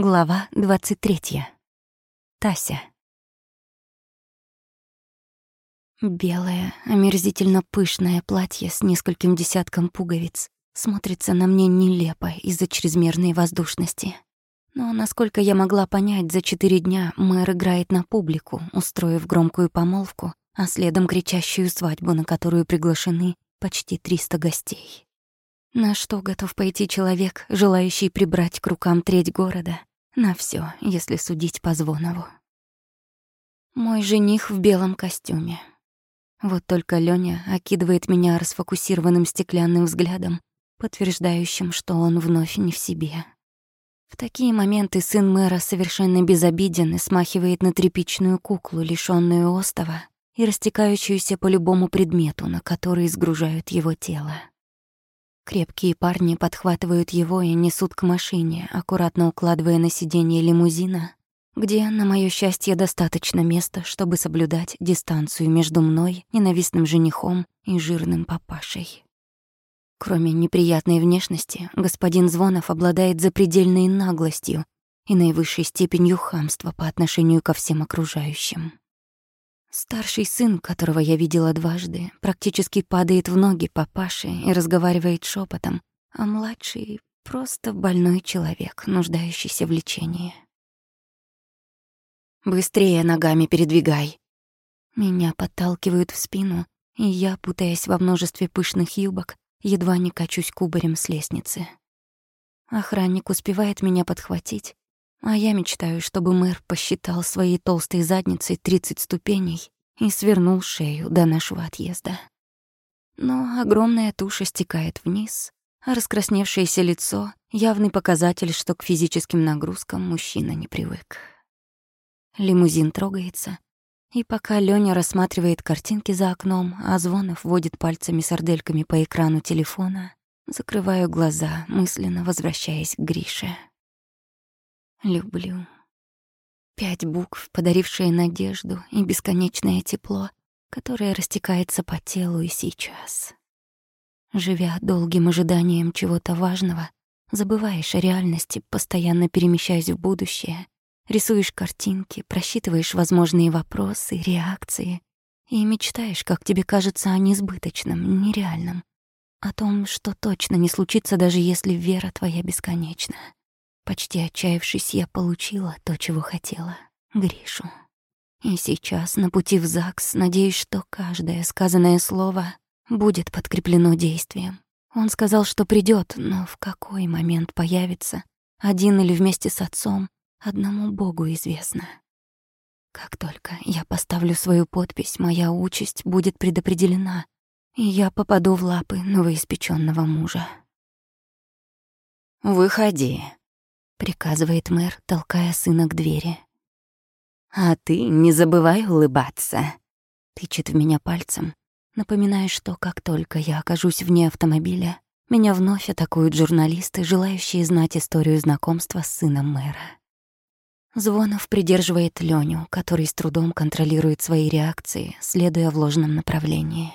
Глава 23. Тася. Белое, омерзительно пышное платье с нескольким десятком пуговиц смотрится на мне нелепо из-за чрезмерной воздушности. Но, насколько я могла понять, за четыре дня мэр играет на публику, устроив громкую помолвку, а следом кричащую свадьбу, на которую приглашены почти 300 гостей. На что готов пойти человек, желающий прибрать к рукам треть города, на все, если судить по Звонову. Мой жених в белом костюме. Вот только Лёня окидывает меня расфокусированным стеклянным взглядом, подтверждающим, что он вновь не в себе. В такие моменты сын мэра совершенно безобиден и смахивает на тряпичную куклу, лишённую остова и растекающуюся по любому предмету, на который сгружают его тело. Крепкие парни подхватывают его и несут к машине, аккуратно укладывая на сиденье лимузина, где, на моё счастье, достаточно места, чтобы соблюдать дистанцию между мной, ненавистным женихом и жирным папашей. Кроме неприятной внешности, господин Звонов обладает запредельной наглостью и наивысшей степенью хамства по отношению ко всем окружающим. Старший сын, которого я видела дважды, практически падает в ноги папаше и разговаривает шепотом, а младший — просто больной человек, нуждающийся в лечении. «Быстрее ногами передвигай!» Меня подталкивают в спину, и я, путаясь во множестве пышных юбок, едва не качусь кубарем с лестницы. Охранник успевает меня подхватить, а я мечтаю, чтобы мэр посчитал своей толстой задницей 30 ступеней и свернул шею до нашего отъезда. Но огромная туша стекает вниз, а раскрасневшееся лицо — явный показатель, что к физическим нагрузкам мужчина не привык. Лимузин трогается, и пока Лёня рассматривает картинки за окном, а Звонов водит пальцами сардельками по экрану телефона, закрываю глаза, мысленно возвращаясь к Грише. Люблю. Пять букв, подарившие надежду и бесконечное тепло, которое растекается по телу и сейчас. Живя долгим ожиданием чего-то важного, забываешь о реальности, постоянно перемещаясь в будущее, рисуешь картинки, просчитываешь возможные вопросы, реакции и мечтаешь, как тебе кажется, о несбыточном, нереальном, о том, что точно не случится, даже если вера твоя бесконечна. Почти отчаявшись, я получила то, чего хотела — Гришу. И сейчас, на пути в ЗАГС, надеюсь, что каждое сказанное слово будет подкреплено действием. Он сказал, что придет, но в какой момент появится, один или вместе с отцом, одному Богу известно. Как только я поставлю свою подпись, моя участь будет предопределена, и я попаду в лапы новоиспечённого мужа. «Выходи», приказывает мэр, толкая сына к двери. «А ты не забывай улыбаться», — тычет в меня пальцем, напоминая, что как только я окажусь вне автомобиля, меня вновь атакуют журналисты, желающие знать историю знакомства с сыном мэра. Звонов придерживает Лёню, который с трудом контролирует свои реакции, следуя в ложном направлении.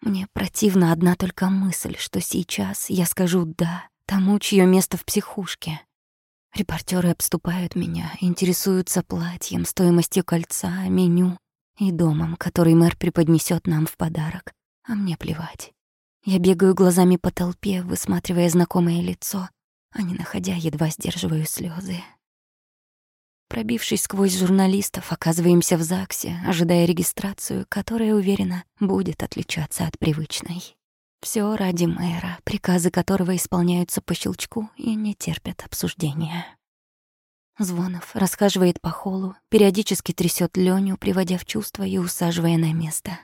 Мне противна одна только мысль, что сейчас я скажу «да» тому, чье место в психушке, Репортеры обступают меня, интересуются платьем, стоимостью кольца, меню и домом, который мэр преподнесет нам в подарок. А мне плевать. Я бегаю глазами по толпе, высматривая знакомое лицо, а не находя, едва сдерживаю слезы. Пробившись сквозь журналистов, оказываемся в ЗАГСе, ожидая регистрацию, которая, уверена, будет отличаться от привычной. Все ради мэра, приказы которого исполняются по щелчку и не терпят обсуждения. Звонов расхаживает по холу, периодически трясет Леню, приводя в чувство и усаживая на место.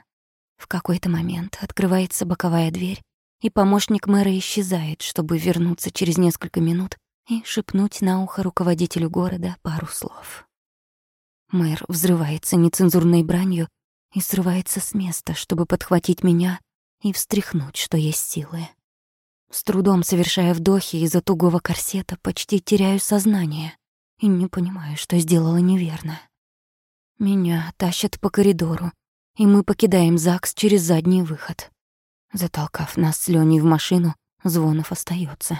В какой-то момент открывается боковая дверь, и помощник мэра исчезает, чтобы вернуться через несколько минут и шепнуть на ухо руководителю города пару слов. Мэр взрывается нецензурной бранью и срывается с места, чтобы подхватить меня и встряхнуть, что есть силы. С трудом совершая вдохи из-за тугого корсета, почти теряю сознание и не понимаю, что сделала неверно. Меня тащат по коридору, и мы покидаем ЗАГС через задний выход. Затолкав нас с Лёней в машину, Звонов остается.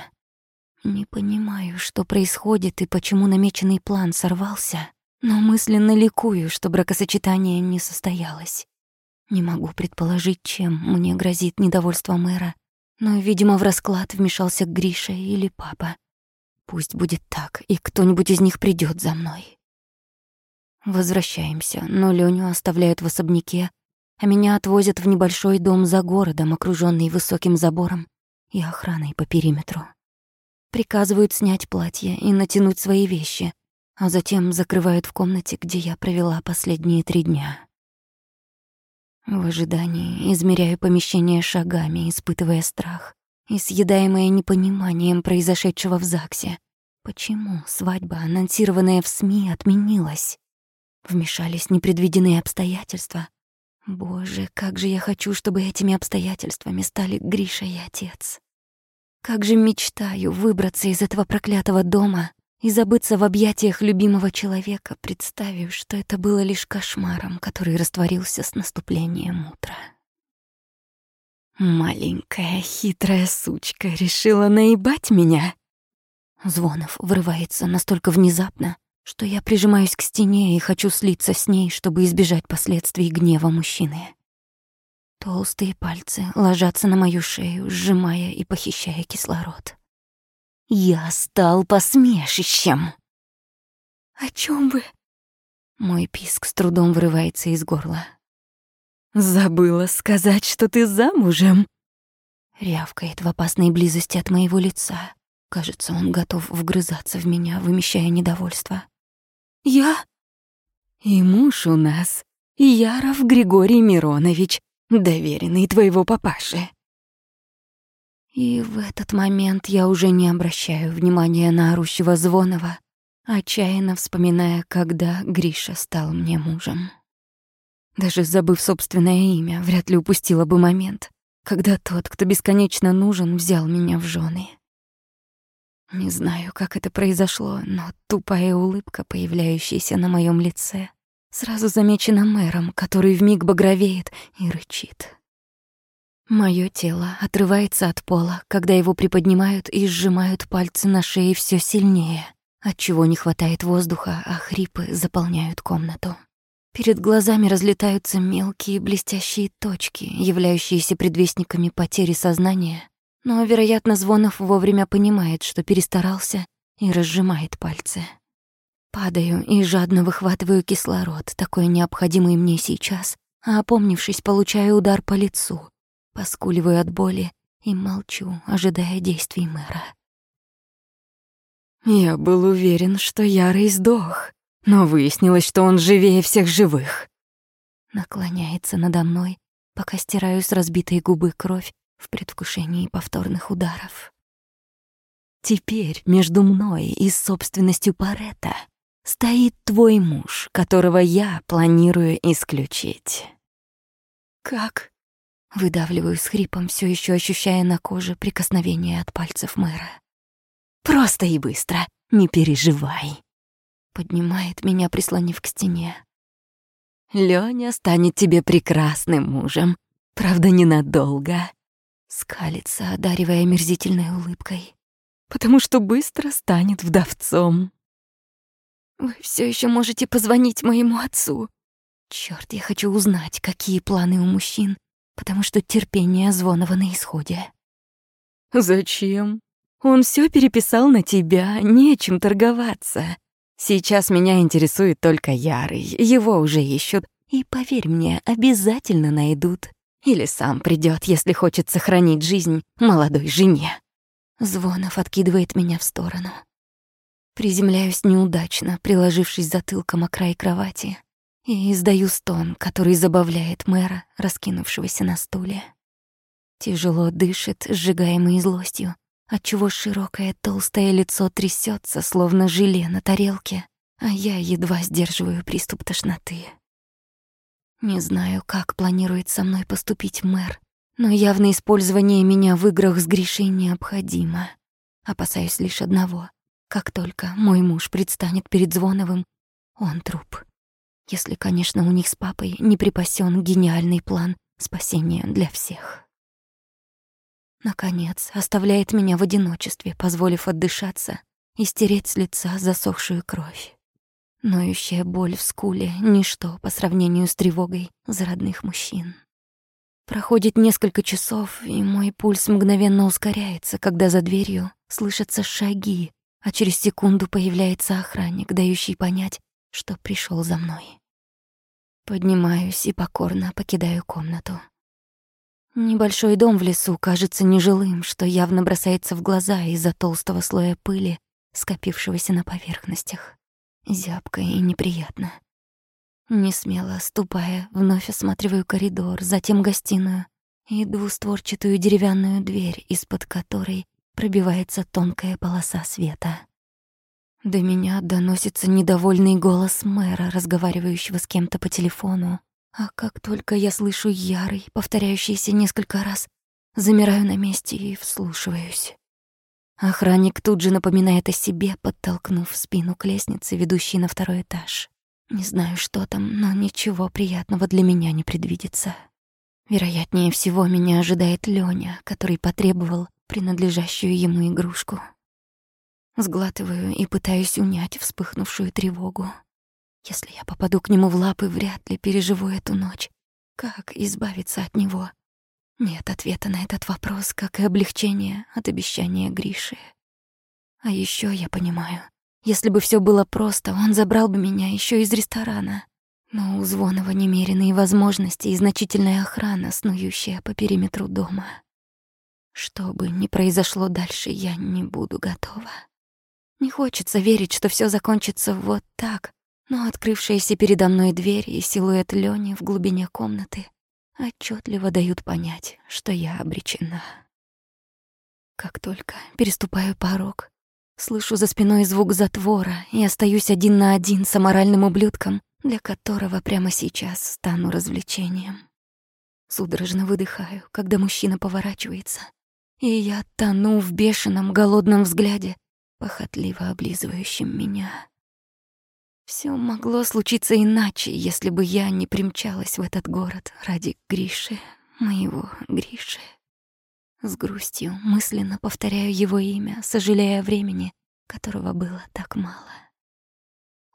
Не понимаю, что происходит и почему намеченный план сорвался, но мысленно ликую, что бракосочетание не состоялось. Не могу предположить, чем мне грозит недовольство мэра, но, видимо, в расклад вмешался Гриша или папа. Пусть будет так, и кто-нибудь из них придёт за мной. Возвращаемся, но Лёню оставляют в особняке, а меня отвозят в небольшой дом за городом, окружённый высоким забором и охраной по периметру. Приказывают снять платье и натянуть свои вещи, а затем закрывают в комнате, где я провела последние три дня. В ожидании измеряю помещение шагами, испытывая страх и съедаемое непониманием произошедшего в ЗАГСе. Почему свадьба, анонсированная в СМИ, отменилась? Вмешались непредвиденные обстоятельства. Боже, как же я хочу, чтобы этими обстоятельствами стали Гриша и отец. Как же мечтаю выбраться из этого проклятого дома и забыться в объятиях любимого человека, представив, что это было лишь кошмаром, который растворился с наступлением утра. Маленькая хитрая сучка решила наебать меня. Звонов врывается настолько внезапно, что я прижимаюсь к стене и хочу слиться с ней, чтобы избежать последствий гнева мужчины. Толстые пальцы ложатся на мою шею, сжимая и похищая кислород. Я стал посмешищем. О чем вы? Мой писк с трудом вырывается из горла. Забыла сказать, что ты замужем. Рявкает в опасной близости от моего лица. Кажется, он готов вгрызаться в меня, вымещая недовольство. Я? И муж у нас, Яров Григорий Миронович, доверенный твоего папаши. И в этот момент я уже не обращаю внимания на орущего Звонова, отчаянно вспоминая, когда Гриша стал мне мужем. Даже забыв собственное имя, вряд ли упустила бы момент, когда тот, кто бесконечно нужен, взял меня в жены. Не знаю, как это произошло, но тупая улыбка, появляющаяся на моем лице, сразу замечена мэром, который вмиг багровеет и рычит. Моё тело отрывается от пола, когда его приподнимают и сжимают пальцы на шее все сильнее, отчего не хватает воздуха, а хрипы заполняют комнату. Перед глазами разлетаются мелкие блестящие точки, являющиеся предвестниками потери сознания но, вероятно, Звонов вовремя понимает, что перестарался, и разжимает пальцы. Падаю и жадно выхватываю кислород, такой необходимый мне сейчас, а опомнившись, получаю удар по лицу, поскуливаю от боли и молчу, ожидая действий мэра. Я был уверен, что Ярый сдох, но выяснилось, что он живее всех живых. Наклоняется надо мной, пока стираю с разбитой губы кровь в предвкушении повторных ударов. Теперь между мной и собственностью Парета стоит твой муж, которого я планирую исключить. Как? Выдавливаю с хрипом, все еще ощущая на коже прикосновение от пальцев мэра. Просто и быстро, не переживай. Поднимает меня, прислонив к стене. Лёня станет тебе прекрасным мужем, правда, ненадолго. Скалится, одаривая мерзительной улыбкой. Потому что быстро станет вдовцом. Вы все еще можете позвонить моему отцу. Черт, я хочу узнать, какие планы у мужчин, потому что терпение Звонова на исходе. Зачем? Он все переписал на тебя, нечем торговаться. Сейчас меня интересует только Ярый, его уже ищут. И поверь мне, обязательно найдут. Или сам придет, если хочет сохранить жизнь молодой жене. Звонов откидывает меня в сторону. Приземляюсь неудачно, приложившись затылком о край кровати, и издаю стон, который забавляет мэра, раскинувшегося на стуле. Тяжело дышит, сжигаемый злостью, отчего широкое толстое лицо трясется, словно желе на тарелке, а я едва сдерживаю приступ тошноты. Не знаю, как планирует со мной поступить мэр, но явное использование меня в играх с Гришей необходимо. Опасаюсь лишь одного. Как только мой муж предстанет перед Звоновым, он труп. Если, конечно, у них с папой не припасен гениальный план спасения для всех. Наконец, оставляет меня в одиночестве, позволив отдышаться и стереть с лица засохшую кровь. Ноющая боль в скуле — ничто по сравнению с тревогой за родных мужчин. Проходит несколько часов, и мой пульс мгновенно ускоряется, когда за дверью слышатся шаги, а через секунду появляется охранник, дающий понять, что пришел за мной. Поднимаюсь и покорно покидаю комнату. Небольшой дом в лесу кажется нежилым, что явно бросается в глаза из-за толстого слоя пыли, скопившегося на поверхностях. Зябко и неприятно. Не смело ступая, вновь осматриваю коридор, затем гостиную и двустворчатую деревянную дверь, из-под которой пробивается тонкая полоса света. До меня доносится недовольный голос мэра, разговаривающего с кем-то по телефону. А как только я слышу ярый, повторяющийся несколько раз, замираю на месте и вслушиваюсь. Охранник тут же напоминает о себе, подтолкнув спину к лестнице, ведущей на второй этаж. Не знаю, что там, но ничего приятного для меня не предвидится. Вероятнее всего, меня ожидает Лёня, который потребовал принадлежащую ему игрушку. Сглатываю и пытаюсь унять вспыхнувшую тревогу. Если я попаду к нему в лапы, вряд ли переживу эту ночь. Как избавиться от него? Нет ответа на этот вопрос, как и облегчение от обещания Гриши. А еще я понимаю, если бы все было просто, он забрал бы меня еще из ресторана. Но у Звонова немеренные возможности и значительная охрана, снующая по периметру дома. Что бы ни произошло дальше, я не буду готова. Не хочется верить, что все закончится вот так, но открывшаяся передо мной дверь и силуэт Лёни в глубине комнаты отчетливо дают понять, что я обречена. Как только переступаю порог, слышу за спиной звук затвора и остаюсь один на один с аморальным ублюдком, для которого прямо сейчас стану развлечением. Судорожно выдыхаю, когда мужчина поворачивается, и я тону в бешеном голодном взгляде, похотливо облизывающем меня. Все могло случиться иначе, если бы я не примчалась в этот город ради Гриши, моего Гриши. С грустью мысленно повторяю его имя, сожалея о времени, которого было так мало.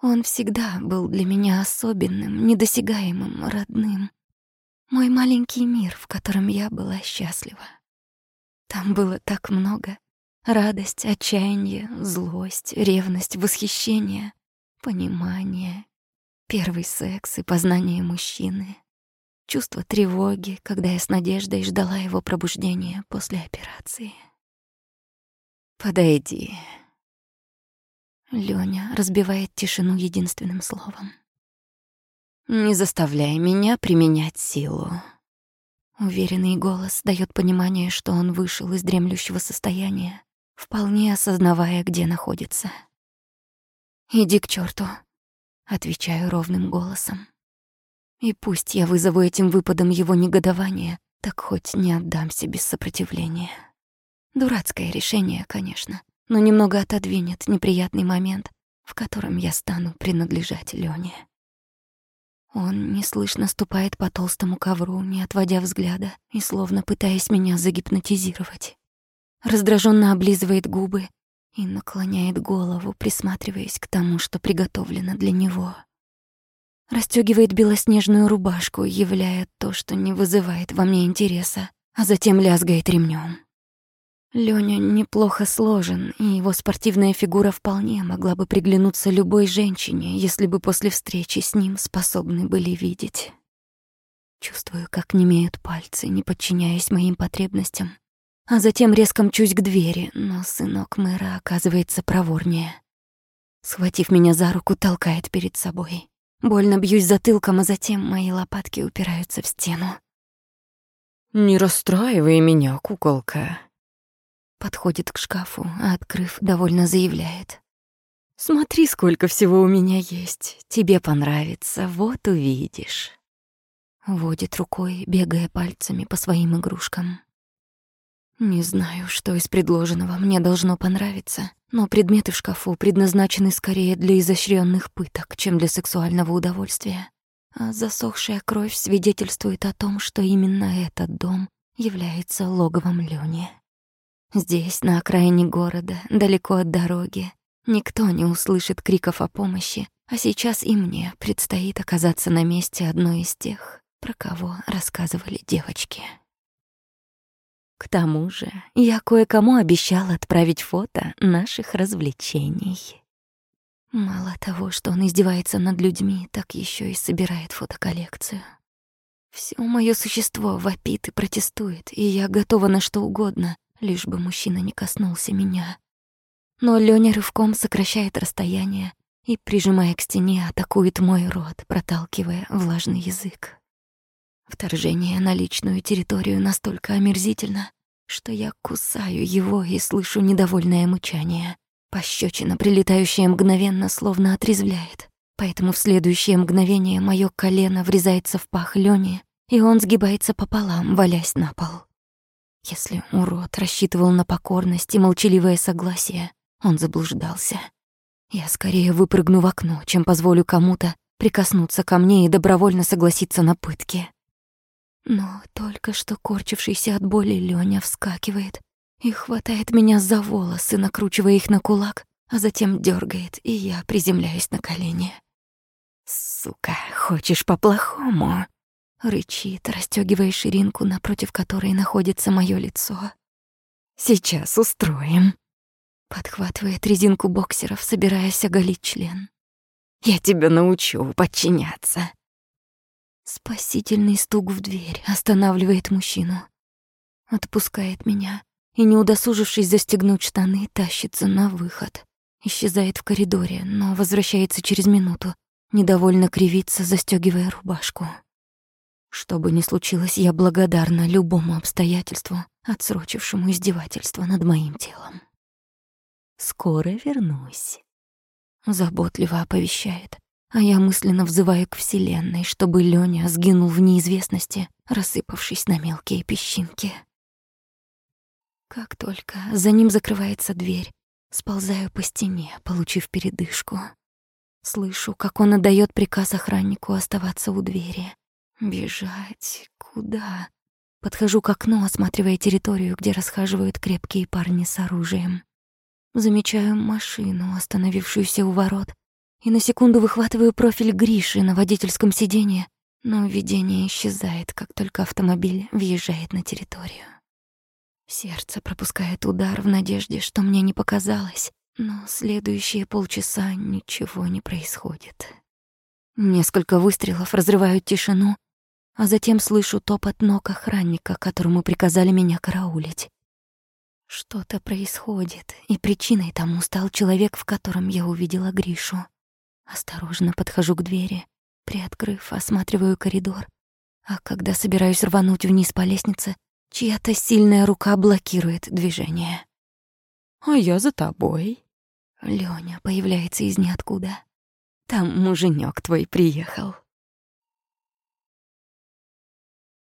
Он всегда был для меня особенным, недосягаемым, родным. Мой маленький мир, в котором я была счастлива. Там было так много. Радость, отчаяние, злость, ревность, восхищение понимание, первый секс и познание мужчины, чувство тревоги, когда я с надеждой ждала его пробуждения после операции. «Подойди». Лёня разбивает тишину единственным словом. «Не заставляй меня применять силу». Уверенный голос дает понимание, что он вышел из дремлющего состояния, вполне осознавая, где находится. «Иди к черту, отвечаю ровным голосом. И пусть я вызову этим выпадом его негодование, так хоть не отдамся без сопротивления. Дурацкое решение, конечно, но немного отодвинет неприятный момент, в котором я стану принадлежать Лёне. Он неслышно ступает по толстому ковру, не отводя взгляда и словно пытаясь меня загипнотизировать. Раздраженно облизывает губы и наклоняет голову, присматриваясь к тому, что приготовлено для него. Растёгивает белоснежную рубашку, являя то, что не вызывает во мне интереса, а затем лязгает ремнем. Лёня неплохо сложен, и его спортивная фигура вполне могла бы приглянуться любой женщине, если бы после встречи с ним способны были видеть. Чувствую, как немеют пальцы, не подчиняясь моим потребностям, а затем резко мчусь к двери, но сынок мэра оказывается проворнее. Схватив меня за руку, толкает перед собой. Больно бьюсь затылком, а затем мои лопатки упираются в стену. «Не расстраивай меня, куколка». Подходит к шкафу, а, открыв, довольно заявляет. «Смотри, сколько всего у меня есть. Тебе понравится, вот увидишь». Водит рукой, бегая пальцами по своим игрушкам. Не знаю, что из предложенного мне должно понравиться, но предметы в шкафу предназначены скорее для изощренных пыток, чем для сексуального удовольствия. А засохшая кровь свидетельствует о том, что именно этот дом является логовом Лёни. Здесь, на окраине города, далеко от дороги, никто не услышит криков о помощи, а сейчас и мне предстоит оказаться на месте одной из тех, про кого рассказывали девочки. К тому же я кое-кому обещала отправить фото наших развлечений. Мало того, что он издевается над людьми, так еще и собирает фотоколлекцию. Все мое существо вопит и протестует, и я готова на что угодно, лишь бы мужчина не коснулся меня. Но Лёня рывком сокращает расстояние и, прижимая к стене, атакует мой рот, проталкивая влажный язык. Вторжение на личную территорию настолько омерзительно, что я кусаю его и слышу недовольное мычание. Пощечина, прилетающая мгновенно, словно отрезвляет. Поэтому в следующее мгновение моё колено врезается в пах Лёни, и он сгибается пополам, валясь на пол. Если урод рассчитывал на покорность и молчаливое согласие, он заблуждался. Я скорее выпрыгну в окно, чем позволю кому-то прикоснуться ко мне и добровольно согласиться на пытки. Но только что корчившийся от боли Лёня вскакивает и хватает меня за волосы, накручивая их на кулак, а затем дёргает, и я приземляюсь на колени. «Сука, хочешь по-плохому?» — рычит, расстёгивая ширинку, напротив которой находится моё лицо. «Сейчас устроим». Подхватывает резинку боксеров, собираясь оголить член. «Я тебя научу подчиняться». Спасительный стук в дверь останавливает мужчину. Отпускает меня и, не удосужившись застегнуть штаны, тащится на выход. Исчезает в коридоре, но возвращается через минуту, недовольно кривится, застегивая рубашку. Что бы ни случилось, я благодарна любому обстоятельству, отсрочившему издевательство над моим телом. «Скоро вернусь», — заботливо оповещает а я мысленно взываю к Вселенной, чтобы Лёня сгинул в неизвестности, рассыпавшись на мелкие песчинки. Как только за ним закрывается дверь, сползаю по стене, получив передышку. Слышу, как он отдаёт приказ охраннику оставаться у двери. Бежать куда? Подхожу к окну, осматривая территорию, где расхаживают крепкие парни с оружием. Замечаю машину, остановившуюся у ворот, и на секунду выхватываю профиль Гриши на водительском сиденье, но видение исчезает, как только автомобиль въезжает на территорию. Сердце пропускает удар в надежде, что мне не показалось, но следующие полчаса ничего не происходит. Несколько выстрелов разрывают тишину, а затем слышу топот ног охранника, которому приказали меня караулить. Что-то происходит, и причиной тому стал человек, в котором я увидела Гришу. Осторожно подхожу к двери, приоткрыв, осматриваю коридор. А когда собираюсь рвануть вниз по лестнице, чья-то сильная рука блокирует движение. «А я за тобой». Лёня появляется из ниоткуда. «Там муженек твой приехал».